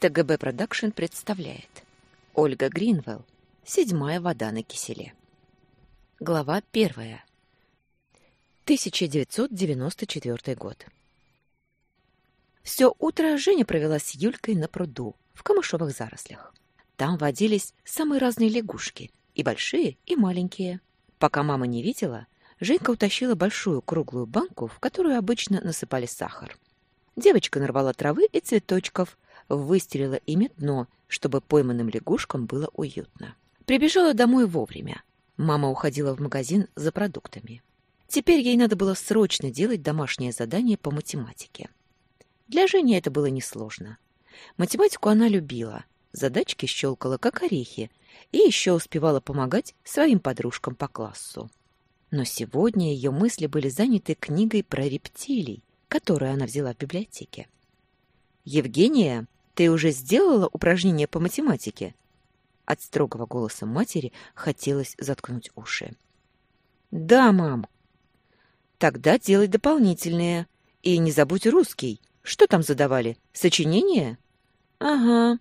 ТГБ Продакшн представляет Ольга Гринвелл «Седьмая вода на киселе». Глава первая. 1994 год. Все утро Женя провела с Юлькой на пруду в камышовых зарослях. Там водились самые разные лягушки, и большие, и маленькие. Пока мама не видела, Женька утащила большую круглую банку, в которую обычно насыпали сахар. Девочка нарвала травы и цветочков, выстелила ими дно, чтобы пойманным лягушкам было уютно. Прибежала домой вовремя. Мама уходила в магазин за продуктами. Теперь ей надо было срочно делать домашнее задание по математике. Для Жени это было несложно. Математику она любила, задачки щелкала как орехи и еще успевала помогать своим подружкам по классу. Но сегодня ее мысли были заняты книгой про рептилий, которую она взяла в библиотеке. «Евгения, ты уже сделала упражнение по математике?» От строгого голоса матери хотелось заткнуть уши. «Да, мам». «Тогда делай дополнительные. И не забудь русский. Что там задавали? Сочинение?» «Ага».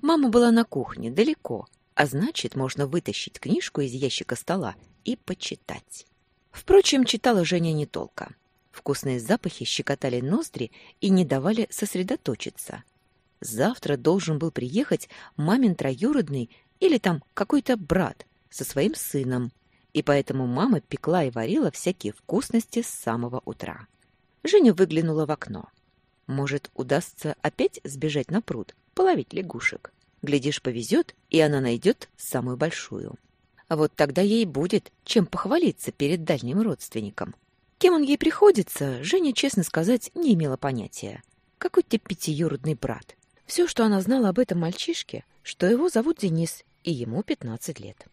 Мама была на кухне, далеко, а значит, можно вытащить книжку из ящика стола и почитать. Впрочем, читала Женя не толко. Вкусные запахи щекотали ноздри и не давали сосредоточиться. Завтра должен был приехать мамин троюродный или там какой-то брат со своим сыном, и поэтому мама пекла и варила всякие вкусности с самого утра. Женя выглянула в окно. Может, удастся опять сбежать на пруд, половить лягушек. Глядишь, повезет, и она найдет самую большую. А вот тогда ей будет чем похвалиться перед дальним родственником. Кем он ей приходится, Женя, честно сказать, не имела понятия. Какой-то пятиюродный брат. Все, что она знала об этом мальчишке, что его зовут Денис, и ему 15 лет.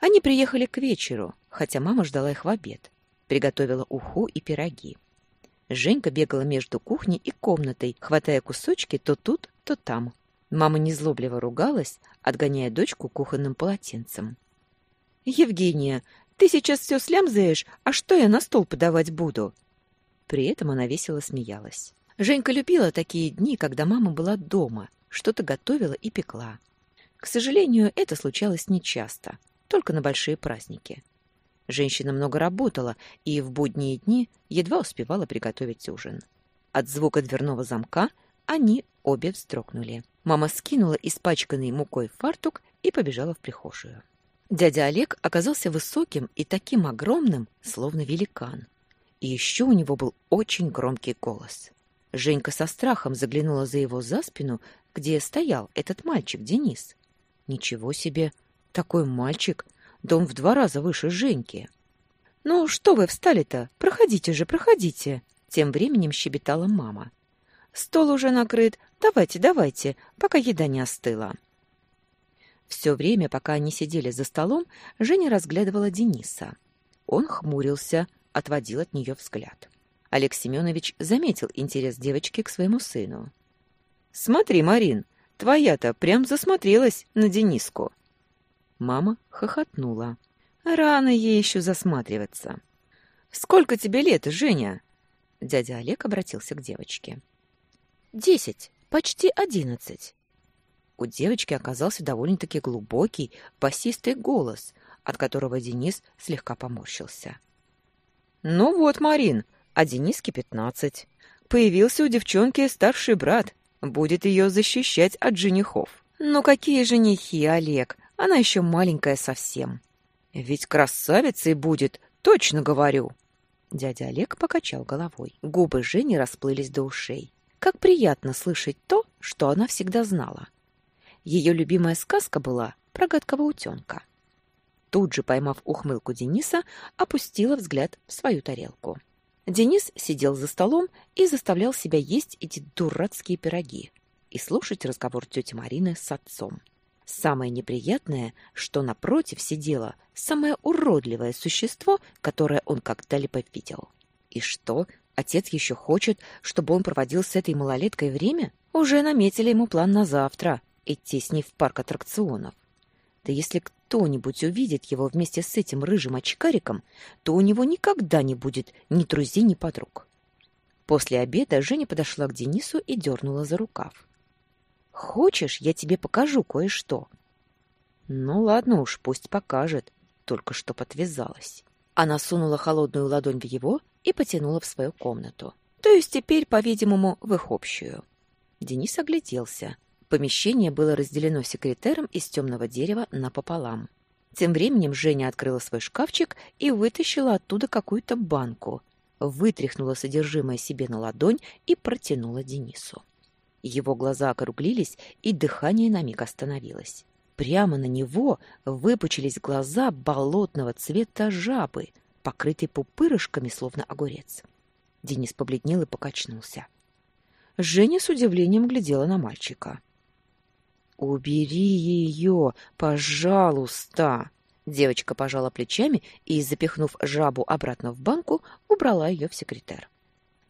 Они приехали к вечеру, хотя мама ждала их в обед. Приготовила уху и пироги. Женька бегала между кухней и комнатой, хватая кусочки то тут, то там. Мама незлобливо ругалась, отгоняя дочку кухонным полотенцем. «Евгения, ты сейчас все слямзаешь, а что я на стол подавать буду?» При этом она весело смеялась. Женька любила такие дни, когда мама была дома, что-то готовила и пекла. К сожалению, это случалось нечасто, только на большие праздники. Женщина много работала и в будние дни едва успевала приготовить ужин. От звука дверного замка они обе вздрогнули. Мама скинула испачканный мукой фартук и побежала в прихожую. Дядя Олег оказался высоким и таким огромным, словно великан. И еще у него был очень громкий голос. Женька со страхом заглянула за его за спину, где стоял этот мальчик Денис. Ничего себе, такой мальчик, да он в два раза выше Женьки. Ну что вы встали-то? Проходите же, проходите, тем временем щебетала мама. Стол уже накрыт. Давайте, давайте, пока еда не остыла. Все время, пока они сидели за столом, Женя разглядывала Дениса. Он хмурился, отводил от нее взгляд. Олег Семенович заметил интерес девочки к своему сыну. «Смотри, Марин, твоя-то прям засмотрелась на Дениску». Мама хохотнула. «Рано ей еще засматриваться». «Сколько тебе лет, Женя?» Дядя Олег обратился к девочке. «Десять, почти одиннадцать». У девочки оказался довольно-таки глубокий, басистый голос, от которого Денис слегка поморщился. «Ну вот, Марин, а Дениске пятнадцать. Появился у девчонки старший брат, будет ее защищать от женихов. Ну какие женихи, Олег, она еще маленькая совсем. Ведь красавицей будет, точно говорю. Дядя Олег покачал головой. Губы Жени расплылись до ушей. Как приятно слышать то, что она всегда знала. Ее любимая сказка была про гадкого утенка. Тут же, поймав ухмылку Дениса, опустила взгляд в свою тарелку. Денис сидел за столом и заставлял себя есть эти дурацкие пироги и слушать разговор тети Марины с отцом. Самое неприятное, что напротив сидело самое уродливое существо, которое он когда-либо видел. И что, отец еще хочет, чтобы он проводил с этой малолеткой время? Уже наметили ему план на завтра — идти с ней в парк аттракционов. Да если кто-нибудь увидит его вместе с этим рыжим очкариком, то у него никогда не будет ни друзей, ни подруг. После обеда Женя подошла к Денису и дернула за рукав. Хочешь, я тебе покажу кое-что?» «Ну ладно уж, пусть покажет», только что подвязалась. Она сунула холодную ладонь в его и потянула в свою комнату. То есть теперь, по-видимому, в их общую. Денис огляделся. Помещение было разделено секретером из темного дерева напополам. Тем временем Женя открыла свой шкафчик и вытащила оттуда какую-то банку, вытряхнула содержимое себе на ладонь и протянула Денису. Его глаза округлились, и дыхание на миг остановилось. Прямо на него выпучились глаза болотного цвета жабы, покрытой пупырышками, словно огурец. Денис побледнел и покачнулся. Женя с удивлением глядела на мальчика. «Убери ее, пожалуйста!» Девочка пожала плечами и, запихнув жабу обратно в банку, убрала ее в секретер.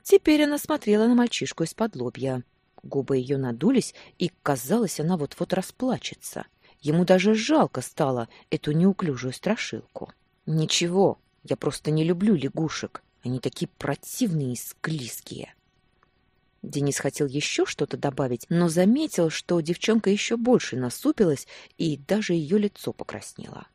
Теперь она смотрела на мальчишку из-под лобья. Губы ее надулись, и, казалось, она вот-вот расплачется. — Ему даже жалко стало эту неуклюжую страшилку. Ничего, я просто не люблю лягушек. Они такие противные и склизкие. Денис хотел еще что-то добавить, но заметил, что девчонка еще больше насупилась, и даже ее лицо покраснело.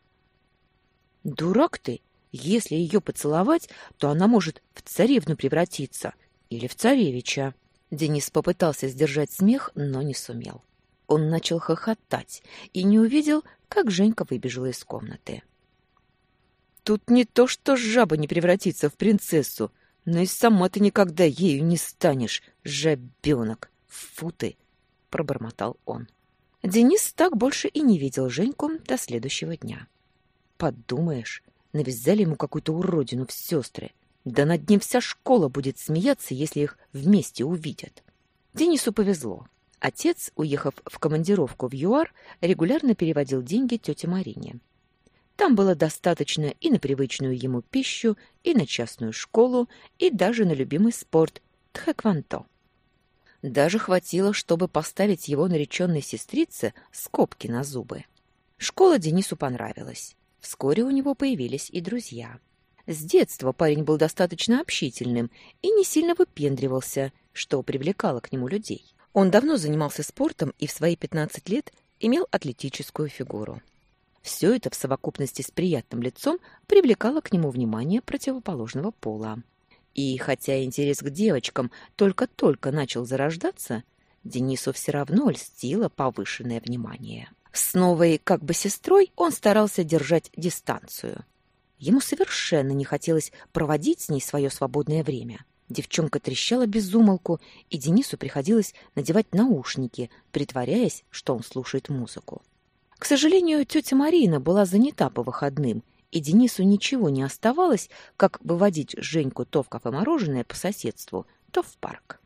«Дурак ты! Если ее поцеловать, то она может в царевну превратиться или в царевича». Денис попытался сдержать смех, но не сумел. Он начал хохотать и не увидел, как Женька выбежала из комнаты. «Тут не то, что жаба не превратится в принцессу, но и сама ты никогда ею не станешь, жабенок! Фу ты!» — пробормотал он. Денис так больше и не видел Женьку до следующего дня. Подумаешь, навязали ему какую-то уродину в сестры. Да над ним вся школа будет смеяться, если их вместе увидят. Денису повезло. Отец, уехав в командировку в ЮАР, регулярно переводил деньги тете Марине. Там было достаточно и на привычную ему пищу, и на частную школу, и даже на любимый спорт – тхэкванто. Даже хватило, чтобы поставить его нареченной сестрице скобки на зубы. Школа Денису понравилась. Вскоре у него появились и друзья. С детства парень был достаточно общительным и не сильно выпендривался, что привлекало к нему людей. Он давно занимался спортом и в свои 15 лет имел атлетическую фигуру. Все это в совокупности с приятным лицом привлекало к нему внимание противоположного пола. И хотя интерес к девочкам только-только начал зарождаться, Денису все равно льстило повышенное внимание. С новой как бы сестрой он старался держать дистанцию. Ему совершенно не хотелось проводить с ней свое свободное время. Девчонка трещала без умолку, и Денису приходилось надевать наушники, притворяясь, что он слушает музыку. К сожалению, тетя Марина была занята по выходным, и Денису ничего не оставалось, как выводить Женьку то в кафе-мороженое по соседству, то в парк.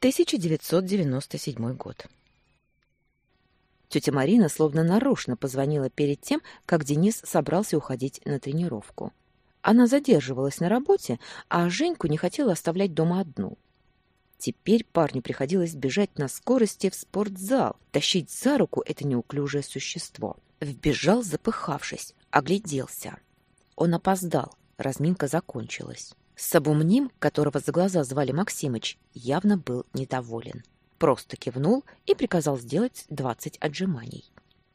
1997 год. Тетя Марина словно нарочно позвонила перед тем, как Денис собрался уходить на тренировку. Она задерживалась на работе, а Женьку не хотела оставлять дома одну. Теперь парню приходилось бежать на скорости в спортзал, тащить за руку это неуклюжее существо. Вбежал, запыхавшись, огляделся. Он опоздал, разминка закончилась. Сабумним, которого за глаза звали Максимыч, явно был недоволен. Просто кивнул и приказал сделать двадцать отжиманий.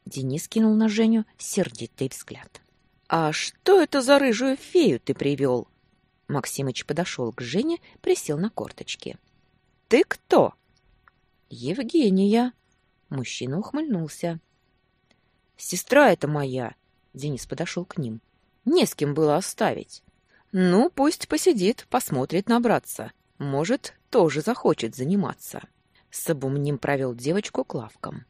Денис кинул на Женю сердитый взгляд. «А что это за рыжую фею ты привел?» Максимыч подошел к Жене, присел на корточки. «Ты кто?» «Евгения». Мужчина ухмыльнулся. «Сестра это моя!» Денис подошел к ним. «Не с кем было оставить. Ну, пусть посидит, посмотрит на братца. Может, тоже захочет заниматься». Сабумним провел девочку к лавкам.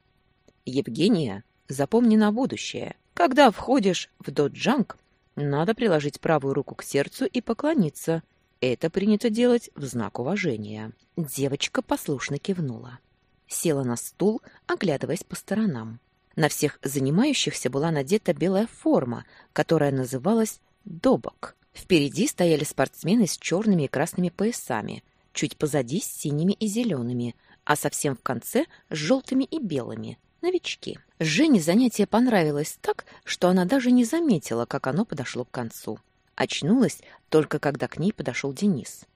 «Евгения, запомни на будущее. Когда входишь в доджанг, надо приложить правую руку к сердцу и поклониться. Это принято делать в знак уважения. Девочка послушно кивнула. Села на стул, оглядываясь по сторонам. На всех занимающихся была надета белая форма, которая называлась «добок». Впереди стояли спортсмены с черными и красными поясами, чуть позади с синими и зелеными, а совсем в конце с желтыми и белыми, новички. Жене занятие понравилось так, что она даже не заметила, как оно подошло к концу. Очнулась только когда к ней подошел Денис.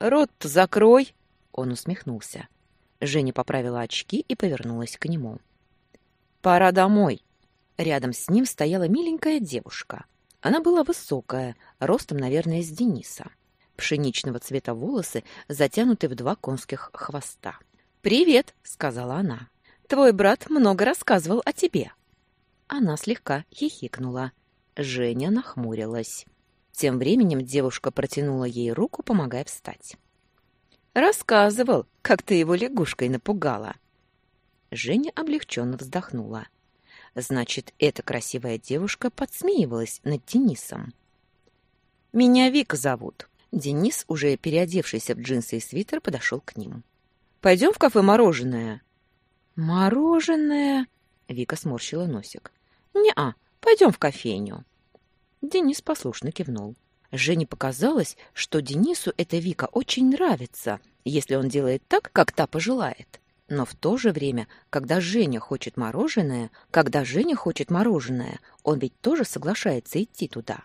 «Рот закрой!» — он усмехнулся. Женя поправила очки и повернулась к нему. «Пора домой!» Рядом с ним стояла миленькая девушка. Она была высокая, ростом, наверное, с Дениса. Пшеничного цвета волосы затянуты в два конских хвоста. «Привет!» — сказала она. «Твой брат много рассказывал о тебе». Она слегка хихикнула. Женя нахмурилась. Тем временем девушка протянула ей руку, помогая встать. «Рассказывал, как ты его лягушкой напугала». Женя облегченно вздохнула. Значит, эта красивая девушка подсмеивалась над Денисом. «Меня Вика зовут». Денис, уже переодевшийся в джинсы и свитер, подошел к ним. «Пойдем в кафе «Мороженое»?» «Мороженое?» Вика сморщила носик. «Не-а, пойдем в кофейню». Денис послушно кивнул. Жене показалось, что Денису эта Вика очень нравится, если он делает так, как та пожелает. Но в то же время, когда Женя хочет мороженое, когда Женя хочет мороженое, он ведь тоже соглашается идти туда.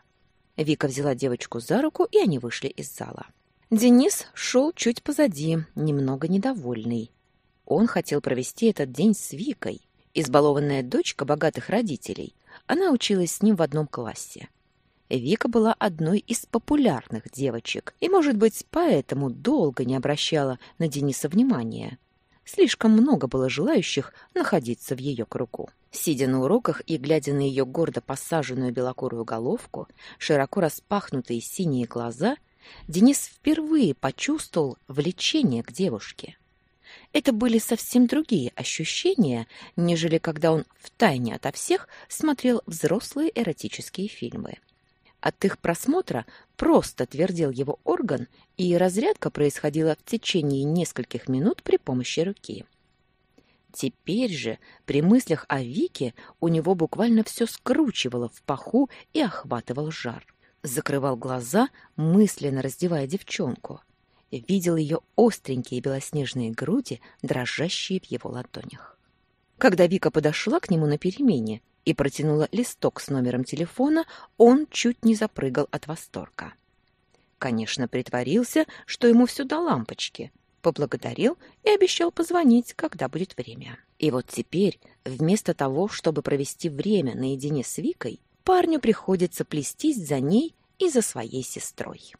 Вика взяла девочку за руку, и они вышли из зала. Денис шел чуть позади, немного недовольный. Он хотел провести этот день с Викой. Избалованная дочка богатых родителей, она училась с ним в одном классе. Вика была одной из популярных девочек и, может быть, поэтому долго не обращала на Дениса внимания. Слишком много было желающих находиться в ее кругу. Сидя на уроках и глядя на ее гордо посаженную белокурую головку, широко распахнутые синие глаза, Денис впервые почувствовал влечение к девушке. Это были совсем другие ощущения, нежели когда он втайне ото всех смотрел взрослые эротические фильмы. От их просмотра просто твердел его орган, и разрядка происходила в течение нескольких минут при помощи руки. Теперь же, при мыслях о Вике, у него буквально все скручивало в паху и охватывал жар. Закрывал глаза, мысленно раздевая девчонку. Видел ее остренькие белоснежные груди, дрожащие в его ладонях. Когда Вика подошла к нему на перемене, и протянула листок с номером телефона, он чуть не запрыгал от восторга. Конечно, притворился, что ему все до лампочки, поблагодарил и обещал позвонить, когда будет время. И вот теперь, вместо того, чтобы провести время наедине с Викой, парню приходится плестись за ней и за своей сестрой.